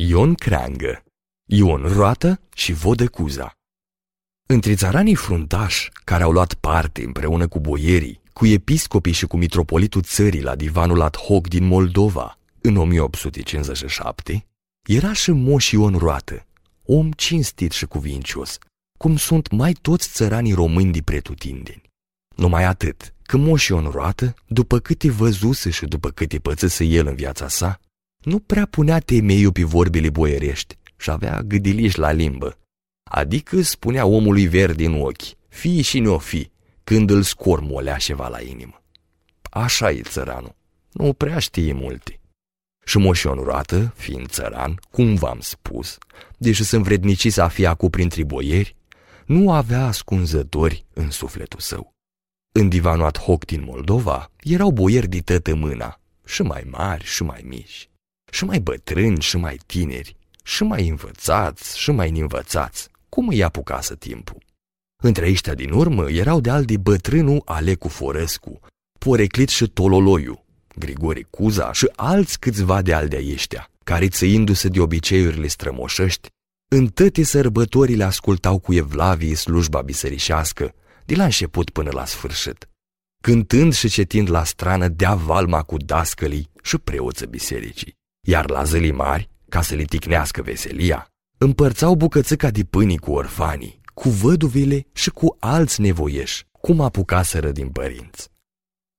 Ion Creangă, Ion Roată și Vodă Cuza. Între țăranii fruntași care au luat parte împreună cu boierii, cu episcopii și cu mitropolitul țării la divanul ad hoc din Moldova în 1857, era și Moș Ion Roată, om cinstit și cuvincios, cum sunt mai toți țăranii români de pretutindeni. Numai atât, că Moș Ion Roată, după câte văzuse și după câte pățese el în viața sa, nu prea punea temeiul pe vorbele boierești și avea gâdiliș la limbă. Adică spunea omului verde în ochi, fii și nu fi, când îl scormolea ceva la inimă. Așa e țăranul, nu prea știe multe. Și moșion roată, fiind țăran, cum v-am spus, deși sunt vrednici să fie acu printre boieri, nu avea ascunzători în sufletul său. În divanul ad hoc din Moldova erau boieri de tătă mâna, și mai mari și mai mici și mai bătrâni și mai tineri, și mai învățați și mai învățați, cum îi apucasă timpul. Între ăștia din urmă erau de aldi bătrânul Alecu Forescu, Poreclit și Tololoiu, Grigori Cuza și alți câțiva de al de ăștia, care țăindu-se de obiceiurile strămoșești, în toate sărbătorile ascultau cu evlavie slujba biserișească, de la început până la sfârșit, cântând și cetind la strană dea valma cu dascălii și preoță bisericii iar la zilii mari, ca să le ticnească veselia, împărțau bucățica de pâini cu orfanii, cu văduvile și cu alți nevoieși, cum apucaseră din părinți.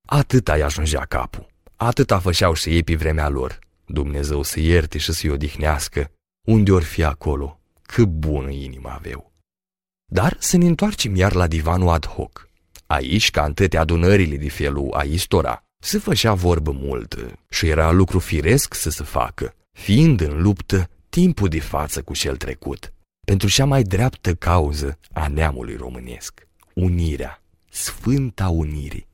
Atât ai ajungea capul, atâta făceau și ei pe vremea lor, Dumnezeu să ierte și să-i odihnească, unde ori fi acolo, cât bună inimă aveau. Dar să ne întoarcem iar la divanul ad hoc. Aici, ca în toate adunările de felul a istora, se făcea vorbă mult și era lucru firesc să se facă, fiind în luptă timpul de față cu cel trecut, pentru cea mai dreaptă cauză a neamului românesc, unirea, sfânta unirii.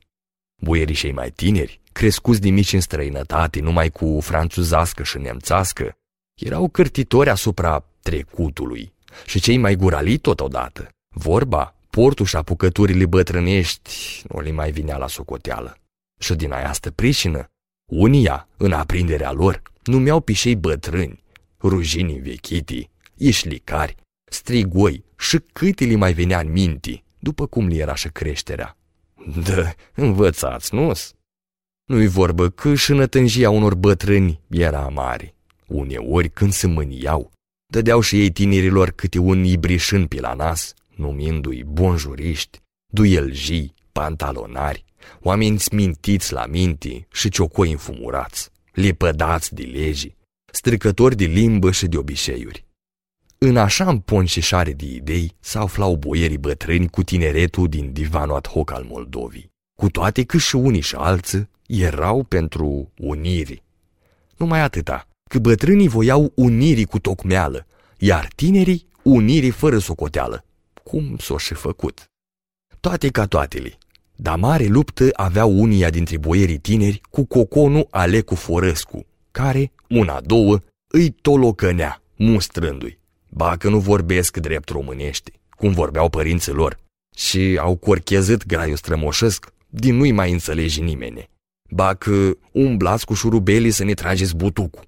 Boierii cei mai tineri, crescuți de mici în străinătate, numai cu franțuzască și nemțască, erau cârtitori asupra trecutului și cei mai gurali totodată. Vorba, portul și apucăturile bătrânești nu li mai vinea la socoteală. Și din această pricină, unia, în aprinderea lor, numeau pișei bătrâni, rujini vechiti, ișlicari, strigoi și cât li mai venea în minti, după cum li era și creșterea. Da, învățați, nu-s? Nu-i vorbă că și nătânjia unor bătrâni era mare. Uneori, când se mâniau, dădeau și ei tinerilor câte un ibrișân pe la nas, numindu-i bonjuriști, duieljii, pantalonari, oameni smintiți la minti și ciocoi înfumurați, lepădați de legi, stricători de limbă și de obiceiuri. În așa împonșișare de idei s aflau boierii bătrâni cu tineretul din divanul ad hoc al Moldovii, cu toate că și unii și alții erau pentru uniri. Numai atâta, că bătrânii voiau unirii cu tocmeală, iar tinerii unirii fără socoteală, cum s-o și făcut. Toate ca toatele, dar mare luptă aveau unia dintre boierii tineri cu coconul Alecu Forescu, care, una, două, îi tolocănea, mustrându-i. Ba că nu vorbesc drept românești, cum vorbeau părinții lor, și au corchezit graiul strămoșesc, din nu-i mai înțelegi nimeni. Ba că umblați cu șurubelii să ne trageți butucul.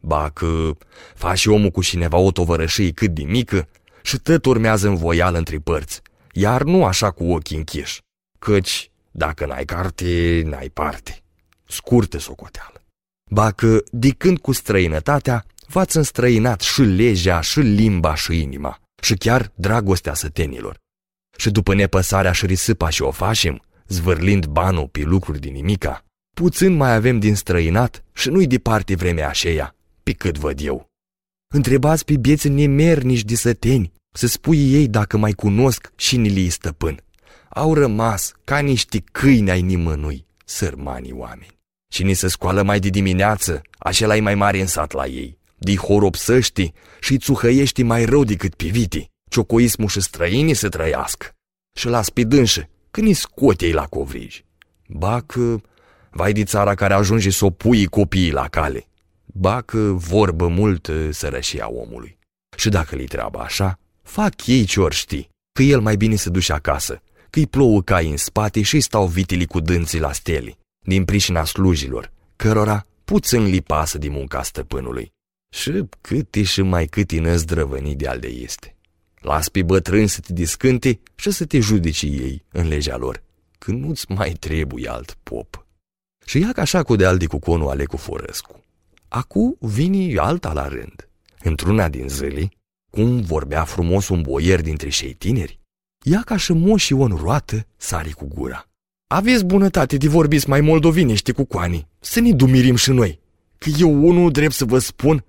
Ba că faci omul cu cineva o tovărășie cât de mică și tot urmează în voială între părți, iar nu așa cu ochii închiși căci dacă n-ai carte, n-ai parte. Scurte socoteală. Ba că, de când cu străinătatea, v-ați înstrăinat și legea, și limba, și inima, și chiar dragostea sătenilor. Și după nepăsarea și risipa și o facem, zvârlind banul pe lucruri din nimica, puțin mai avem din străinat și nu-i departe vremea așeia, pe cât văd eu. Întrebați pe bieți nemernici de săteni, să spui ei dacă mai cunosc și ni stăpân au rămas ca niște câini ai nimănui, sărmanii oameni. Cine se scoală mai de dimineață, acela e mai mare în sat la ei. Di horopsăști și țuhăiești mai rău decât piviti, ciocoismul și străinii să trăiască. Și la spidânșă, când îi scote la covrigi. Bacă, vai de țara care ajunge să o pui copiii la cale. Bacă vorbă mult sărășia omului. Și dacă li treaba așa, fac ei ce ori ști, că el mai bine se duce acasă, că-i plouă cai în spate și stau vitili cu dânții la stele, din pricina slujilor, cărora puțin li pasă din munca stăpânului. Și cât și mai cât năzdrăvănit de al de este. Las pe bătrân să te discânte și să te judici ei în legea lor, când nu-ți mai trebuie alt pop. Și ia ca așa cu de aldi cu conul Alecu Forăscu. Acu vine alta la rând. Într-una din zile, cum vorbea frumos un boier dintre cei tineri, ia ca și moș Ion roată sari cu gura. Aveți bunătate de vorbiți mai moldovinește cu coanii, să ne dumirim și noi, că eu unul drept să vă spun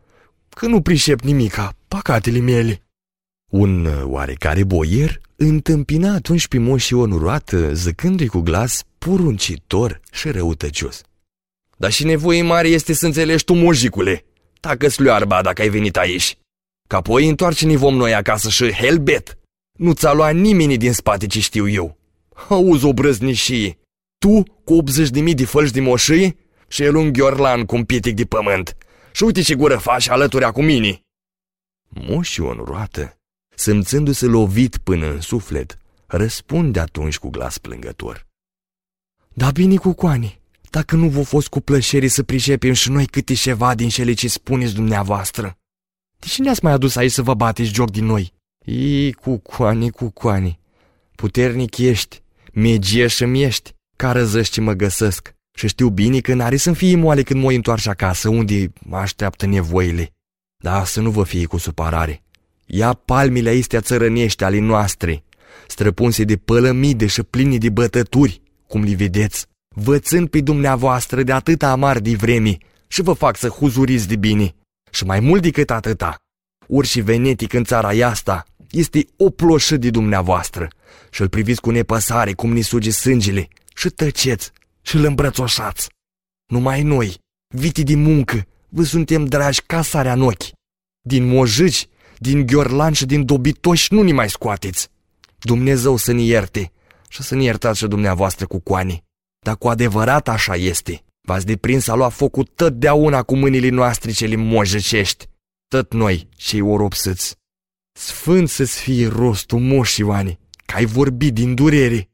că nu pricep nimica, păcatele mele. Un oarecare boier întâmpina atunci pe moș Ion roată, zăcându-i cu glas poruncitor și răutăcios. Dar și nevoie mare este să înțelegi tu, mojicule, tacă-ți luarba dacă ai venit aici. Că apoi întoarce-ne vom noi acasă și helbet. Nu ți-a luat nimeni din spate ce știu eu. Auzi o brăznișie. Tu cu 80 de mii de fălși de moșii și el un ghiorlan cu un pitic de pământ. Și uite ce gură faci alături cu mine. Moșii o roată, simțându-se lovit până în suflet, răspunde atunci cu glas plângător. Da bine cu coani, dacă nu vă fost cu plăcere să pricepem și noi câte ceva din cele ce spuneți dumneavoastră. De ce ne-ați mai adus aici să vă bateți joc din noi? Ii, cucoane, cucoane, puternic ești, megie și ești, care zăși ce mă găsesc. Și știu bine că n-are să-mi fie moale când mă întoarce acasă, unde mă așteaptă nevoile. Da, să nu vă fie cu supărare. Ia palmile astea țărănești ale noastre, străpunse de pălămide și pline de bătături, cum li vedeți, vățând pe dumneavoastră de atâta amar de vreme și vă fac să huzuriți de bine. Și mai mult decât atâta, urși venetic în țara asta este o ploșă de dumneavoastră și îl priviți cu nepăsare cum ni suge sângele și tăceți și îl îmbrățoșați. Numai noi, viti din muncă, vă suntem dragi ca sarea în ochi. Din mojici, din ghiorlan și din dobitoși nu ni mai scoateți. Dumnezeu să ne ierte și să ne iertați și dumneavoastră cu coanii. Dar cu adevărat așa este. V-ați deprins a lua focul totdeauna cu mâinile noastre cele mojăcești. Tot noi, cei oropsăți. Sfânt să-ți fie rostul, moș Ioane, că ai vorbit din durere.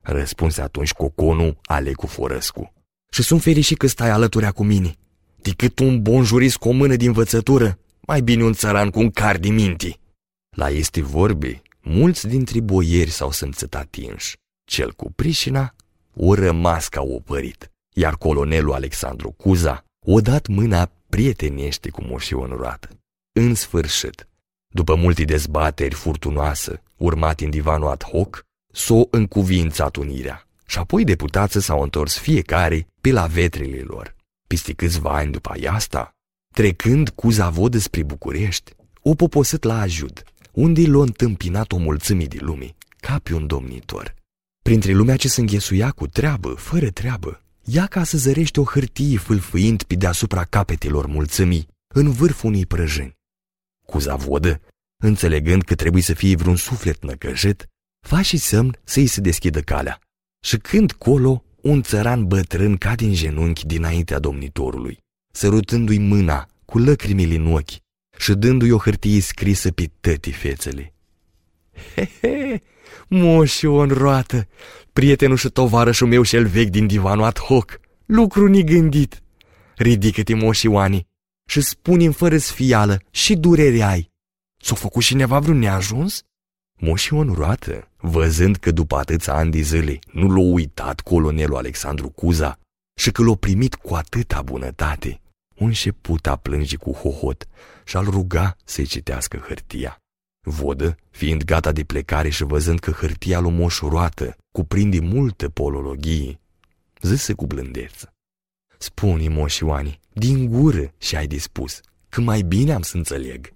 Răspunse atunci coconul Alecu Forăscu. Și sunt fericit că stai alături cu mine. Decât un bun jurist cu o mână din învățătură, mai bine un țăran cu un car de minti. La este vorbe, mulți dintre boieri s-au simțit atinși. Cel cu prișina o rămas ca opărit, iar colonelul Alexandru Cuza o dat mâna prietenește cu moșii onorată. În sfârșit, după multe dezbateri furtunoase, urmat în divanul ad hoc, s-o încuvințat unirea și apoi deputații s-au întors fiecare pe la vetrele lor. Peste câțiva ani după asta, trecând cu zavodă spre București, o poposit la ajut, unde l-a întâmpinat o mulțime de lume, ca pe un domnitor. Printre lumea ce se înghesuia cu treabă, fără treabă, ia ca să zărește o hârtie fâlfâind pe deasupra capetelor mulțimii, în vârful unei prăjini. Cu zavodă, înțelegând că trebuie să fie vreun suflet năcăjit, face semn să-i se deschidă calea. Și când colo, un țăran bătrân ca din genunchi dinaintea domnitorului, sărutându-i mâna cu lăcrimile în ochi și dându-i o hârtie scrisă pe tăti fețele. He, he, moșu în roată, prietenul și tovarășul meu cel vechi din divanul ad hoc, lucru negândit. Ridică-te, moșioani, și spune-mi fără sfială și durere ai. S-a făcut cineva vreun neajuns? Moșii onoroată, văzând că după atâția ani de zile nu l-a uitat colonelul Alexandru Cuza și că l-a primit cu atâta bunătate, un șeput a plânge cu hohot și al ruga să-i citească hârtia. Vodă, fiind gata de plecare și văzând că hârtia lui Moș Roată cuprinde multe polologie, zise cu blândeță. Spune, Moș Ioani, din gură și-ai dispus, că mai bine am să înțeleg.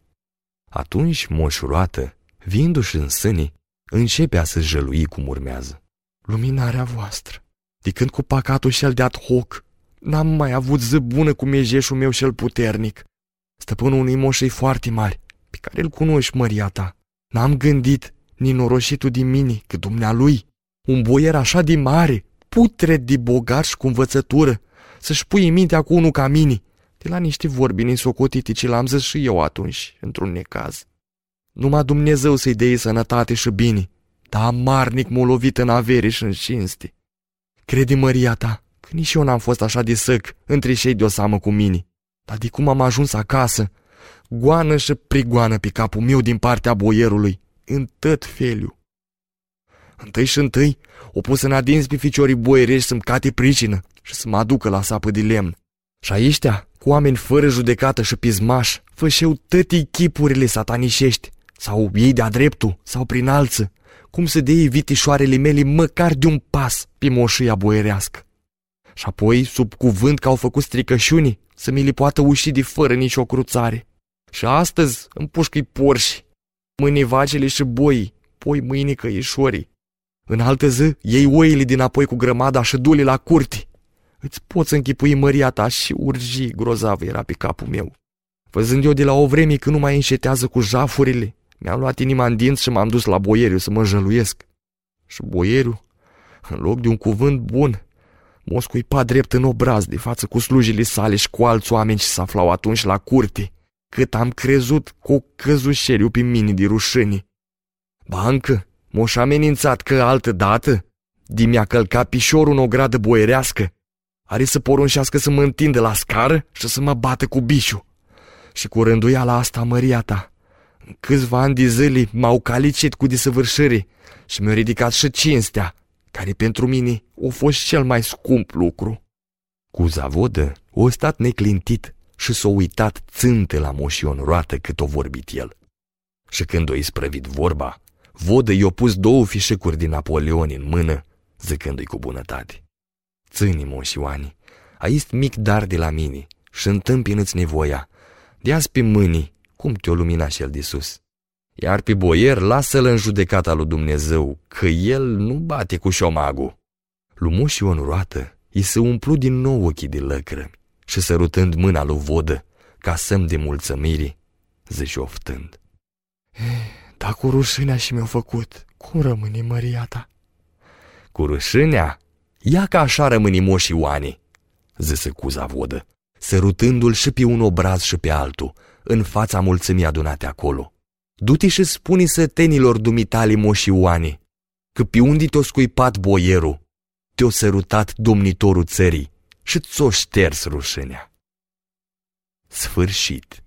Atunci Moș Roată Vindu-și în sâni, începea să jălui cum urmează. Luminarea voastră, de când cu păcatul și de ad hoc, n-am mai avut zi bună cu mejeșul meu cel puternic. Stăpânul unei moșei foarte mari, pe care îl cunoști, măria ta. N-am gândit, ni noroșitul din mine, că dumnealui, un boier așa de mare, putred de bogat și cu învățătură, să-și pui în mintea cu unul ca mine, de la niște vorbi nesocotite ce l-am zis și eu atunci, într-un necaz. Numai Dumnezeu să-i dea sănătate și bine, dar amarnic m-a lovit în avere și în cinste. Crede măria ta că nici eu n-am fost așa de săc între cei de o samă cu mine, dar de cum am ajuns acasă goană și prigoană pe capul meu din partea boierului, în tot feliu. Întâi și întâi o pus în adins pe ficiorii boierești să-mi cate pricină și să mă aducă la sapă de lemn. Și aiștea, cu oameni fără judecată și pismaș, fășeau tătii chipurile satanișești, sau ei de-a dreptul, sau prin alță, cum să dea vitișoarele mele măcar de un pas pe moșia boierească. Și apoi, sub cuvânt că au făcut stricășuni, să mi le poată uși de fără nicio cruțare. Și astăzi îmi pușcă-i porși, mâine vacele și boii, poi mâine căieșorii. În altă zi, iei oile dinapoi cu grămada și dule la curte. Îți poți închipui măria ta și urgi grozavă era pe capul meu. Văzând eu de la o vreme că nu mai înșetează cu jafurile, mi-am luat inima în dinți și m-am dus la boieriu să mă jăluiesc. Și boieriu, în loc de un cuvânt bun, m-o scuipa drept în obraz de față cu slujile sale și cu alți oameni ce s-aflau atunci la curte, cât am crezut cu căzușeriu pe mine de rușâni. Bancă, m-o amenințat că altă dată, de mi-a călcat pișorul în o gradă boierească, are să porunșească să mă întindă la scară și să mă bată cu bișul. Și cu rânduiala asta măria ta, în câțiva ani de zile m-au calicit cu desăvârșire și mi-au ridicat și cinstea, care pentru mine a fost cel mai scump lucru. Cu zavodă, o stat neclintit și s-a uitat țântă la moșion roată cât o vorbit el. Și când o isprăvit vorba, vodă i-a pus două fișecuri din Napoleon în mână, zicându-i cu bunătate. Țâni, moșioani, aici mic dar de la mine și întâmpină-ți nevoia. de pe mâini, cum te-o lumina și el de sus. Iar pe boier lasă-l în judecata lui Dumnezeu, că el nu bate cu șomagul. Lumușii o roată, îi se umplu din nou ochii de lăcrămi și sărutând mâna lui Vodă, ca semn de mulțumire, zice oftând. Eh, da cu rușinea și mi-a făcut, cum rămâne măria ta? Cu rușinea? Ia ca așa rămâni moșii oani, zise cuza Vodă, sărutându-l și pe un obraz și pe altul, în fața mulțimii adunate acolo. Du-te și spune sătenilor dumitale moșii oani, că pe unde te-o scuipat boierul, te-o sărutat domnitorul țării și ți-o șters rușinea. Sfârșit.